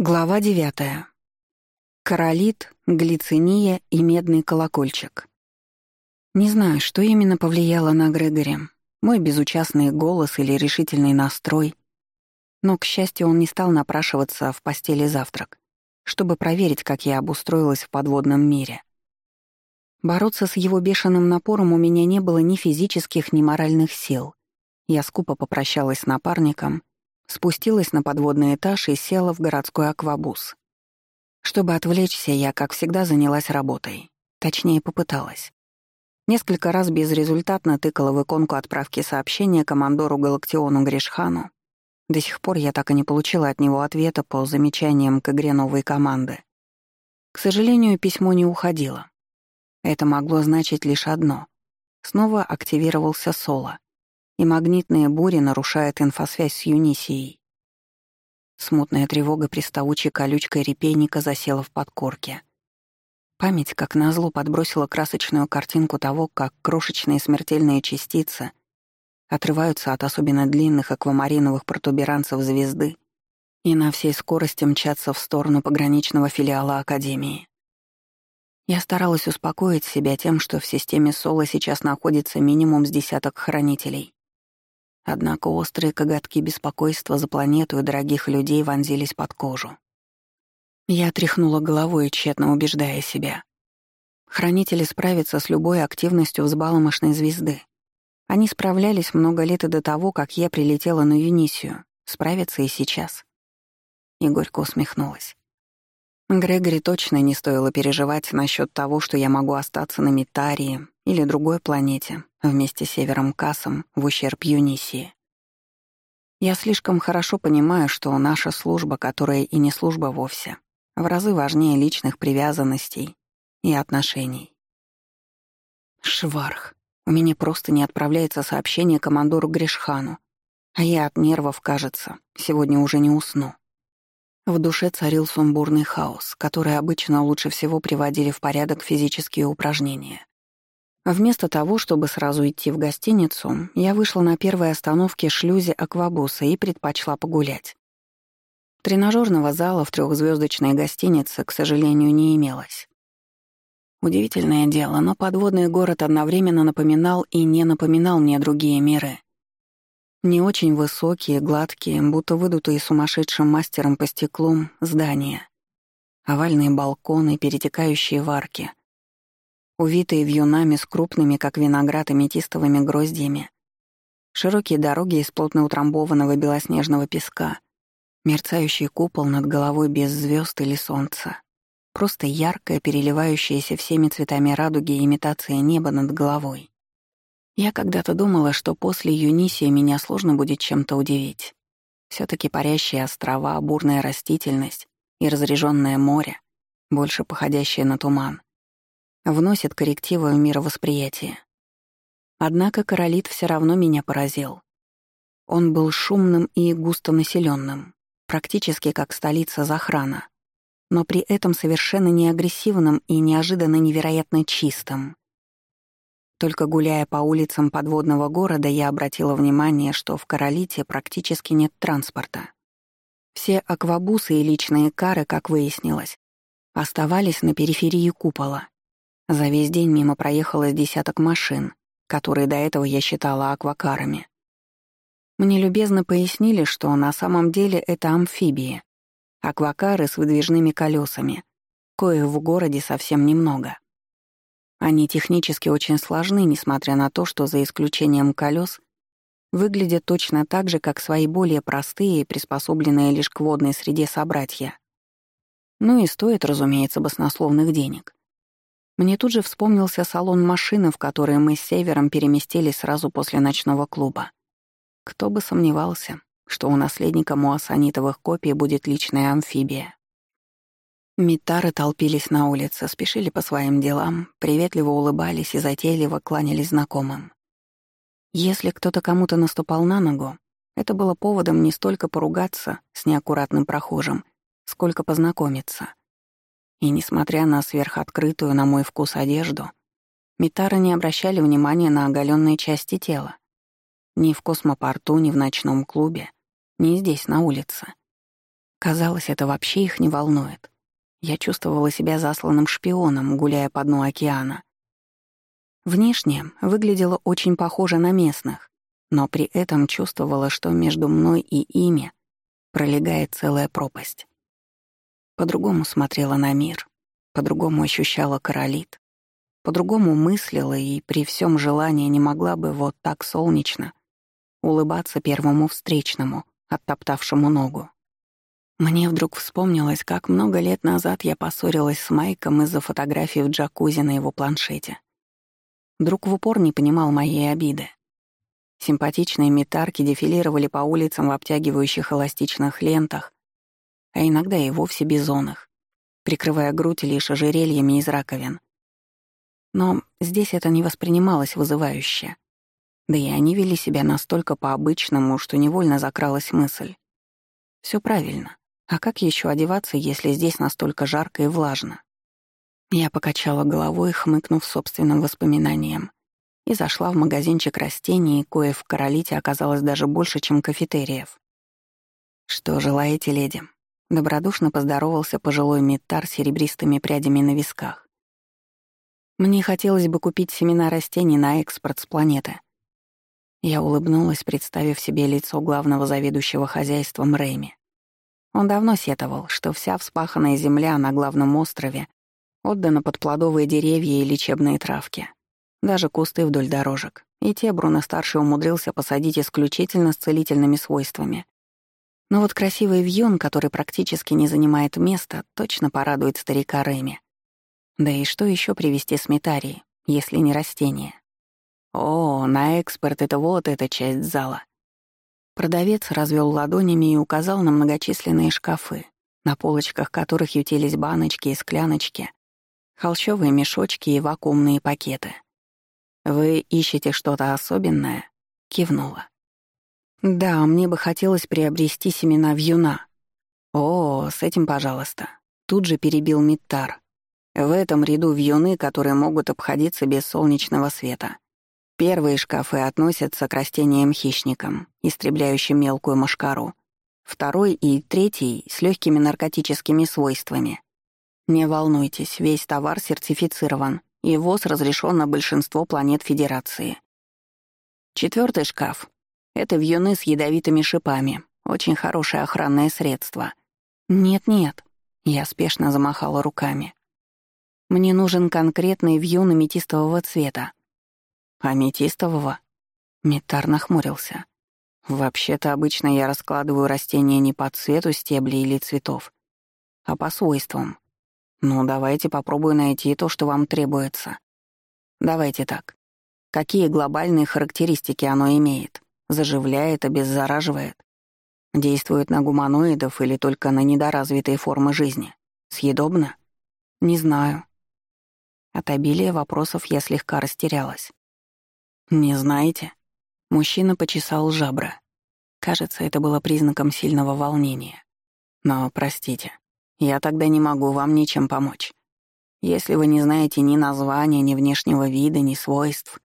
Глава девятая. Королит, глициния и медный колокольчик. Не знаю, что именно повлияло на Грегори, мой безучастный голос или решительный настрой, но, к счастью, он не стал напрашиваться в постели завтрак, чтобы проверить, как я обустроилась в подводном мире. Бороться с его бешеным напором у меня не было ни физических, ни моральных сил. Я скупо попрощалась с напарником — Спустилась на подводный этаж и села в городской аквабус. Чтобы отвлечься, я, как всегда, занялась работой. Точнее, попыталась. Несколько раз безрезультатно тыкала в иконку отправки сообщения командору Галактиону Гришхану. До сих пор я так и не получила от него ответа по замечаниям к игре новой команды. К сожалению, письмо не уходило. Это могло значить лишь одно. Снова активировался Соло и магнитные бури нарушают инфосвязь с Юнисией. Смутная тревога приставучей колючкой репейника засела в подкорке. Память, как назло, подбросила красочную картинку того, как крошечные смертельные частицы отрываются от особенно длинных аквамариновых протуберанцев звезды и на всей скорости мчатся в сторону пограничного филиала Академии. Я старалась успокоить себя тем, что в системе Соло сейчас находится минимум с десяток хранителей. Однако острые коготки беспокойства за планету и дорогих людей вонзились под кожу. Я тряхнула головой, тщетно убеждая себя. Хранители справятся с любой активностью взбаломошной звезды. Они справлялись много лет и до того, как я прилетела на Юнисию. Справятся и сейчас. И горько усмехнулась. Грегори точно не стоило переживать насчет того, что я могу остаться на Митарии или другой планете вместе с Севером Кассом в ущерб Юнисии. Я слишком хорошо понимаю, что наша служба, которая и не служба вовсе, в разы важнее личных привязанностей и отношений. Шварх. У меня просто не отправляется сообщение командору Гришхану, а я от нервов, кажется, сегодня уже не усну. В душе царил сумбурный хаос, который обычно лучше всего приводили в порядок физические упражнения. Вместо того, чтобы сразу идти в гостиницу, я вышла на первой остановке шлюзе аквабуса и предпочла погулять. Тренажерного зала в трехзвездочной гостинице, к сожалению, не имелось. Удивительное дело, но подводный город одновременно напоминал и не напоминал мне другие миры. Не очень высокие, гладкие, будто выдутые сумасшедшим мастером по стеклу здания. Овальные балконы, перетекающие в арки. Увитые вьюнами с крупными, как виноград, аметистовыми гроздьями. Широкие дороги из плотно утрамбованного белоснежного песка. Мерцающий купол над головой без звезд или солнца. Просто яркая, переливающаяся всеми цветами радуги имитация неба над головой. Я когда-то думала, что после Юнисия меня сложно будет чем-то удивить. все таки парящие острова, бурная растительность и разреженное море, больше походящее на туман, вносят коррективы в мировосприятие. Однако Королит все равно меня поразил. Он был шумным и густонаселенным, практически как столица Захрана, но при этом совершенно не агрессивным и неожиданно невероятно чистым. Только гуляя по улицам подводного города, я обратила внимание, что в Королите практически нет транспорта. Все аквабусы и личные кары, как выяснилось, оставались на периферии купола. За весь день мимо проехало десяток машин, которые до этого я считала аквакарами. Мне любезно пояснили, что на самом деле это амфибии, аквакары с выдвижными колесами, коих в городе совсем немного. Они технически очень сложны, несмотря на то, что за исключением колес выглядят точно так же, как свои более простые и приспособленные лишь к водной среде собратья. Ну и стоит, разумеется, баснословных денег. Мне тут же вспомнился салон машины, в который мы с Севером переместились сразу после ночного клуба. Кто бы сомневался, что у наследника муассанитовых копий будет личная амфибия. Митары толпились на улице, спешили по своим делам, приветливо улыбались и затейливо кланялись знакомым. Если кто-то кому-то наступал на ногу, это было поводом не столько поругаться с неаккуратным прохожим, сколько познакомиться. И несмотря на сверхоткрытую, на мой вкус, одежду, Митары не обращали внимания на оголенные части тела. Ни в космопорту, ни в ночном клубе, ни здесь, на улице. Казалось, это вообще их не волнует. Я чувствовала себя засланным шпионом, гуляя по дну океана. Внешне выглядело очень похоже на местных, но при этом чувствовала, что между мной и ими пролегает целая пропасть. По-другому смотрела на мир, по-другому ощущала королит, по-другому мыслила и при всем желании не могла бы вот так солнечно улыбаться первому встречному, оттоптавшему ногу. Мне вдруг вспомнилось, как много лет назад я поссорилась с Майком из-за фотографии в джакузи на его планшете. Друг в упор не понимал моей обиды. Симпатичные метарки дефилировали по улицам в обтягивающих эластичных лентах, а иногда и вовсе бизонах, прикрывая грудь лишь ожерельями из раковин. Но здесь это не воспринималось вызывающе. Да и они вели себя настолько по-обычному, что невольно закралась мысль. Все правильно. А как еще одеваться, если здесь настолько жарко и влажно? Я покачала головой, хмыкнув собственным воспоминаниям, и зашла в магазинчик растений, кое в Королите оказалось даже больше, чем кафетериев. «Что желаете, леди?» Добродушно поздоровался пожилой метар с серебристыми прядями на висках. «Мне хотелось бы купить семена растений на экспорт с планеты». Я улыбнулась, представив себе лицо главного заведующего хозяйством Рэйми. Он давно сетовал, что вся вспаханная земля на главном острове отдана под плодовые деревья и лечебные травки. Даже кусты вдоль дорожек. И те Бруно-старший умудрился посадить исключительно с целительными свойствами. Но вот красивый вьюн, который практически не занимает места, точно порадует старика Рэми. Да и что еще привезти с Метарии, если не растения? О, на экспорт это вот эта часть зала. Продавец развел ладонями и указал на многочисленные шкафы, на полочках которых ютились баночки и скляночки, холщовые мешочки и вакуумные пакеты. «Вы ищете что-то особенное?» — кивнула. «Да, мне бы хотелось приобрести семена вьюна». «О, с этим, пожалуйста». Тут же перебил Миттар. В этом ряду вьюны, которые могут обходиться без солнечного света. Первые шкафы относятся к растениям-хищникам, истребляющим мелкую мошкару. Второй и третий — с легкими наркотическими свойствами. Не волнуйтесь, весь товар сертифицирован, и ВОЗ разрешен на большинство планет Федерации. Четвертый шкаф это вьюны с ядовитыми шипами. Очень хорошее охранное средство. Нет-нет, я спешно замахала руками. Мне нужен конкретный вьюн аметистового цвета. Аметистового? Метар нахмурился. Вообще-то обычно я раскладываю растения не по цвету стеблей или цветов, а по свойствам. Ну, давайте попробую найти то, что вам требуется. Давайте так. Какие глобальные характеристики оно имеет? Заживляет, обеззараживает. Действует на гуманоидов или только на недоразвитые формы жизни. Съедобно? Не знаю. От обилия вопросов я слегка растерялась. «Не знаете?» Мужчина почесал жабра. Кажется, это было признаком сильного волнения. Но, простите, я тогда не могу вам ничем помочь. Если вы не знаете ни названия, ни внешнего вида, ни свойств,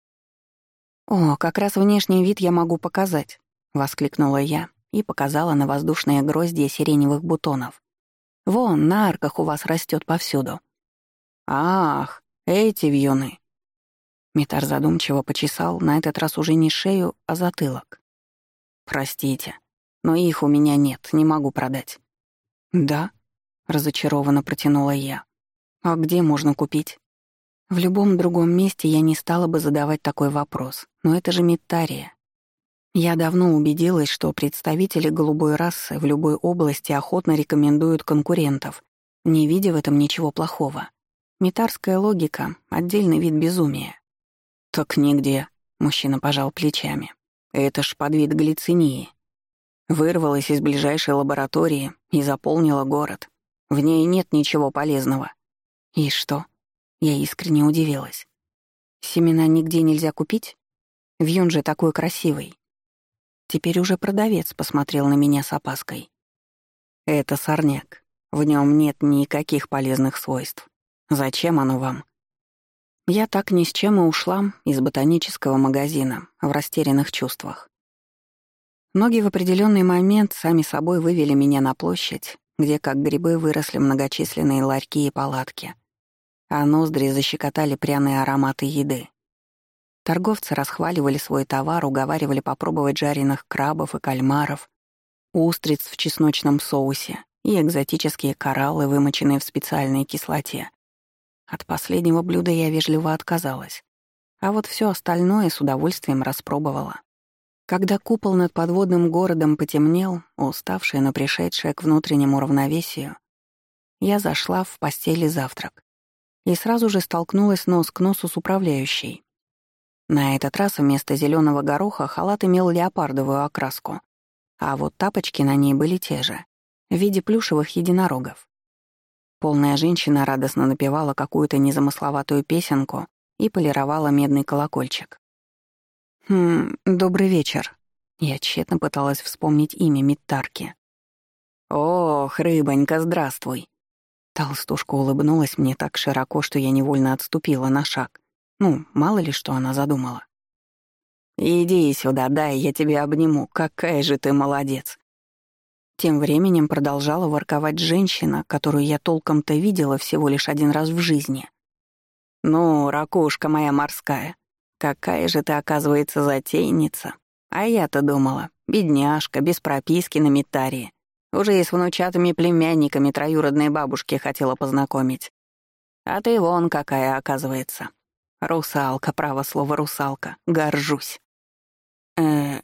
«О, как раз внешний вид я могу показать», — воскликнула я и показала на воздушные гроздья сиреневых бутонов. «Вон, на арках у вас растет повсюду». «Ах, эти вьюны!» Митар задумчиво почесал, на этот раз уже не шею, а затылок. «Простите, но их у меня нет, не могу продать». «Да?» — разочарованно протянула я. «А где можно купить?» В любом другом месте я не стала бы задавать такой вопрос, но это же Миттария. Я давно убедилась, что представители голубой расы в любой области охотно рекомендуют конкурентов, не видя в этом ничего плохого. Митарская логика — отдельный вид безумия. «Так нигде», — мужчина пожал плечами. «Это ж под вид глицинии. Вырвалась из ближайшей лаборатории и заполнила город. В ней нет ничего полезного». «И что?» Я искренне удивилась. Семена нигде нельзя купить? Вьюн же такой красивый. Теперь уже продавец посмотрел на меня с опаской. Это сорняк. В нем нет никаких полезных свойств. Зачем оно вам? Я так ни с чем и ушла из ботанического магазина в растерянных чувствах. Ноги в определенный момент сами собой вывели меня на площадь, где как грибы выросли многочисленные ларьки и палатки, а ноздри защекотали пряные ароматы еды. Торговцы расхваливали свой товар, уговаривали попробовать жареных крабов и кальмаров, устриц в чесночном соусе и экзотические кораллы, вымоченные в специальной кислоте. От последнего блюда я вежливо отказалась, а вот все остальное с удовольствием распробовала. Когда купол над подводным городом потемнел, уставшая, но пришедшая к внутреннему равновесию, я зашла в постели завтрак и сразу же столкнулась нос к носу с управляющей. На этот раз вместо зеленого гороха халат имел леопардовую окраску, а вот тапочки на ней были те же, в виде плюшевых единорогов. Полная женщина радостно напевала какую-то незамысловатую песенку и полировала медный колокольчик. «Хм, добрый вечер». Я тщетно пыталась вспомнить имя Миттарки. «Ох, рыбонька, здравствуй». Толстушка улыбнулась мне так широко, что я невольно отступила на шаг. Ну, мало ли, что она задумала. «Иди сюда, дай, я тебя обниму. Какая же ты молодец!» Тем временем продолжала ворковать женщина, которую я толком-то видела всего лишь один раз в жизни. «Ну, ракушка моя морская, Какая же ты, оказывается, затейница. А я-то думала, бедняжка, без прописки на Митарии. Уже и с внучатыми племянниками троюродной бабушки хотела познакомить. А ты вон какая, оказывается. Русалка, право слово русалка. Горжусь. э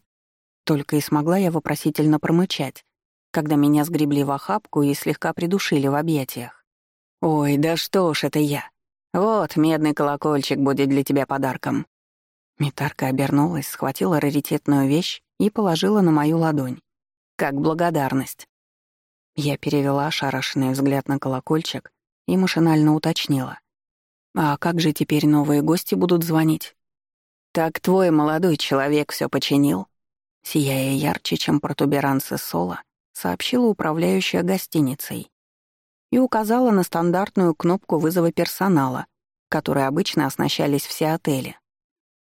Только и смогла я вопросительно промычать, когда меня сгребли в охапку и слегка придушили в объятиях. «Ой, да что ж это я! Вот, медный колокольчик будет для тебя подарком. Митарка обернулась, схватила раритетную вещь и положила на мою ладонь. Как благодарность. Я перевела ошарашенный взгляд на колокольчик и машинально уточнила. «А как же теперь новые гости будут звонить?» «Так твой молодой человек все починил?» Сияя ярче, чем протуберанцы Сола, сообщила управляющая гостиницей и указала на стандартную кнопку вызова персонала, которой обычно оснащались все отели.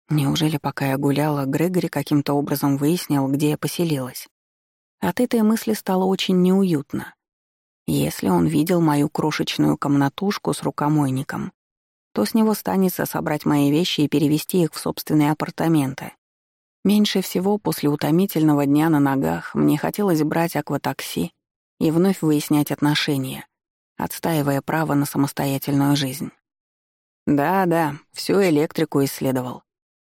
Неужели, пока я гуляла, Грегори каким-то образом выяснил, где я поселилась? От этой мысли стало очень неуютно. Если он видел мою крошечную комнатушку с рукомойником, то с него станется собрать мои вещи и перевести их в собственные апартаменты. Меньше всего после утомительного дня на ногах мне хотелось брать акватакси и вновь выяснять отношения, отстаивая право на самостоятельную жизнь. Да-да, всю электрику исследовал.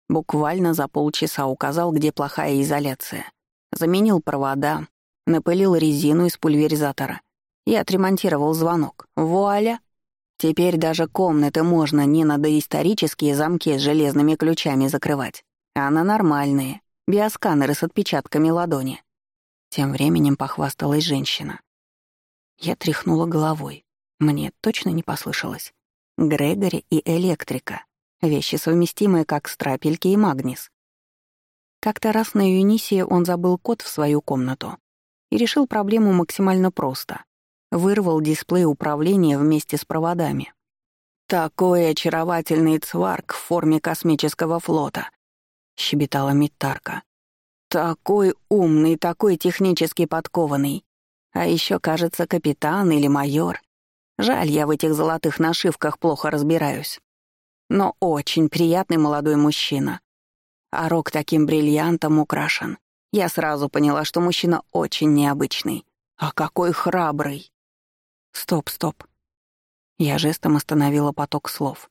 Буквально за полчаса указал, где плохая изоляция. Заменил провода, напылил резину из пульверизатора и отремонтировал звонок. Вуаля! Теперь даже комнаты можно не на доисторические замки с железными ключами закрывать, а на нормальные, биосканеры с отпечатками ладони. Тем временем похвасталась женщина. Я тряхнула головой. Мне точно не послышалось. Грегори и электрика. Вещи совместимые, как страпельки и магнис. Как-то раз на Юнисии он забыл код в свою комнату и решил проблему максимально просто. Вырвал дисплей управления вместе с проводами. «Такой очаровательный цварк в форме космического флота», — щебетала Миттарка. «Такой умный, такой технически подкованный. А еще, кажется, капитан или майор. Жаль, я в этих золотых нашивках плохо разбираюсь но очень приятный молодой мужчина. А рог таким бриллиантом украшен. Я сразу поняла, что мужчина очень необычный. А какой храбрый! Стоп, стоп. Я жестом остановила поток слов.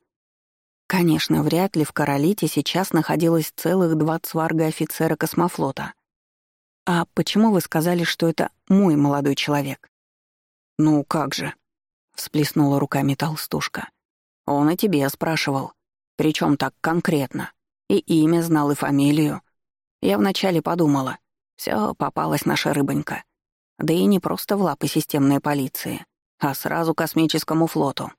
Конечно, вряд ли в Королите сейчас находилось целых два цварга офицера космофлота. А почему вы сказали, что это мой молодой человек? Ну как же, всплеснула руками толстушка. Он и тебе спрашивал. Причем так конкретно. И имя знал, и фамилию. Я вначале подумала, все попалась наша рыбонька. Да и не просто в лапы системной полиции, а сразу космическому флоту.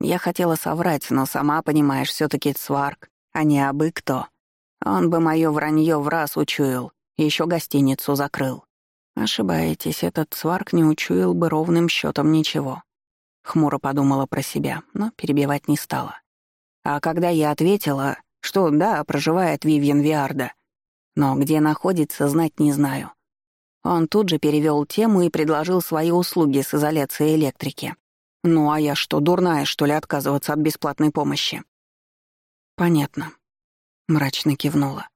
Я хотела соврать, но сама понимаешь, все таки Цварк, а не абы кто. Он бы мое вранье в раз учуял, еще гостиницу закрыл. Ошибаетесь, этот Цварк не учуял бы ровным счетом ничего. Хмуро подумала про себя, но перебивать не стала. А когда я ответила, что да, проживает Вивьен Виарда, но где находится, знать не знаю. Он тут же перевел тему и предложил свои услуги с изоляцией электрики. Ну а я что, дурная, что ли, отказываться от бесплатной помощи? Понятно. Мрачно кивнула.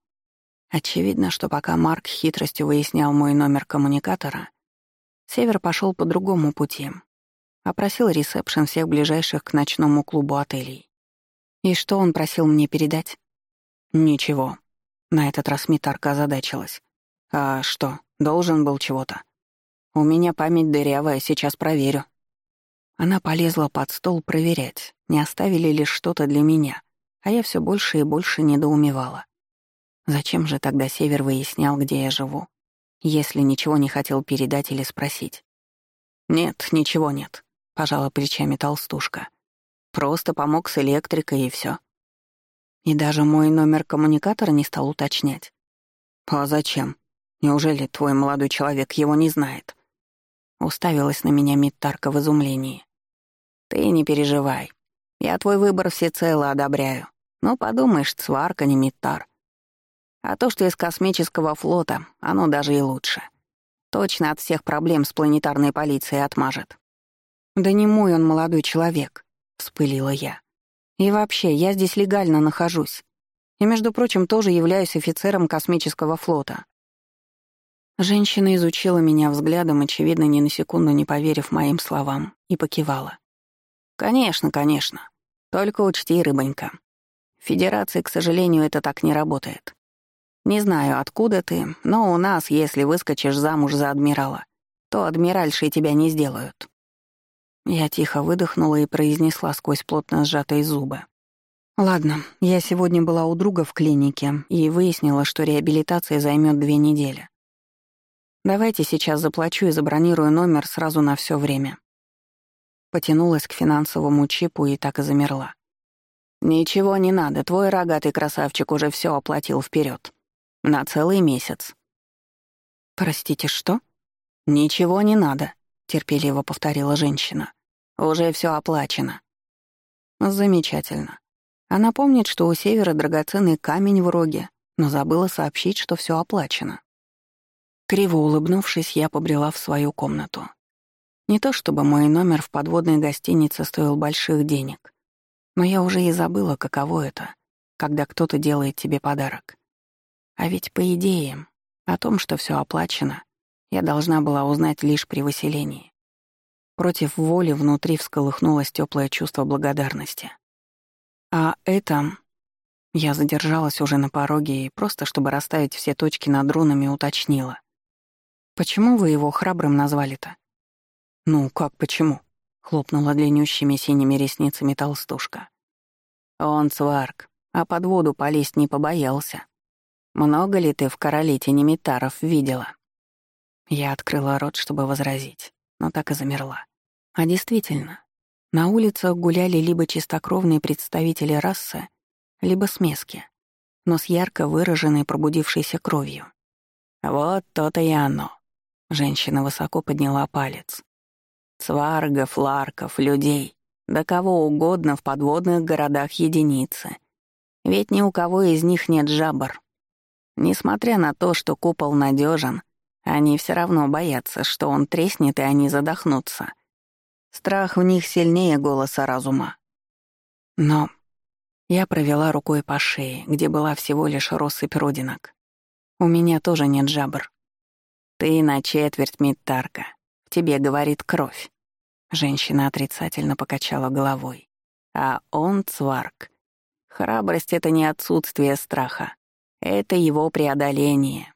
Очевидно, что пока Марк хитростью выяснял мой номер коммуникатора, Север пошел по другому пути. Опросил ресепшн всех ближайших к ночному клубу отелей. И что он просил мне передать? Ничего. На этот раз Митарка озадачилась. А что, должен был чего-то? У меня память дырявая, сейчас проверю. Она полезла под стол проверять, не оставили ли что-то для меня, а я все больше и больше недоумевала. Зачем же тогда Север выяснял, где я живу, если ничего не хотел передать или спросить? «Нет, ничего нет», — пожала плечами толстушка. «Просто помог с электрикой и все. И даже мой номер коммуникатора не стал уточнять. «А зачем? Неужели твой молодой человек его не знает?» Уставилась на меня Миттарка в изумлении. «Ты не переживай. Я твой выбор всецело одобряю. Ну, подумаешь, сварка не Миттар. А то, что из космического флота, оно даже и лучше. Точно от всех проблем с планетарной полицией отмажет. «Да не мой он молодой человек», — вспылила я. «И вообще, я здесь легально нахожусь. И, между прочим, тоже являюсь офицером космического флота». Женщина изучила меня взглядом, очевидно, ни на секунду не поверив моим словам, и покивала. «Конечно, конечно. Только учти, рыбонька. В Федерации, к сожалению, это так не работает. Не знаю, откуда ты, но у нас, если выскочишь замуж за адмирала, то адмиральши тебя не сделают». Я тихо выдохнула и произнесла сквозь плотно сжатые зубы. «Ладно, я сегодня была у друга в клинике и выяснила, что реабилитация займет две недели. Давайте сейчас заплачу и забронирую номер сразу на все время». Потянулась к финансовому чипу и так и замерла. «Ничего не надо, твой рогатый красавчик уже все оплатил вперед. На целый месяц». «Простите, что?» «Ничего не надо», — терпеливо повторила женщина. «Уже все оплачено». «Замечательно. Она помнит, что у Севера драгоценный камень в роге, но забыла сообщить, что все оплачено». Криво улыбнувшись, я побрела в свою комнату. Не то чтобы мой номер в подводной гостинице стоил больших денег, но я уже и забыла, каково это, когда кто-то делает тебе подарок. А ведь, по идее, о том, что все оплачено, я должна была узнать лишь при выселении. Против воли внутри всколыхнулось теплое чувство благодарности. А это... Я задержалась уже на пороге и просто, чтобы расставить все точки над рунами, уточнила. «Почему вы его храбрым назвали-то?» «Ну, как почему?» — хлопнула длиннющими синими ресницами толстушка. «Он сварк, а под воду полезть не побоялся. Много ли ты в королете Немитаров видела?» Я открыла рот, чтобы возразить, но так и замерла. А действительно, на улицах гуляли либо чистокровные представители расы, либо смески, но с ярко выраженной пробудившейся кровью. «Вот то-то и оно», — женщина высоко подняла палец. «Цваргов, ларков, людей, да кого угодно в подводных городах единицы. Ведь ни у кого из них нет жабр, Несмотря на то, что купол надежен, они все равно боятся, что он треснет и они задохнутся. Страх в них сильнее голоса разума. Но я провела рукой по шее, где была всего лишь россыпь родинок. У меня тоже нет жабр. Ты на четверть Миттарка. Тебе говорит кровь. Женщина отрицательно покачала головой. А он цварк. Храбрость — это не отсутствие страха. Это его преодоление.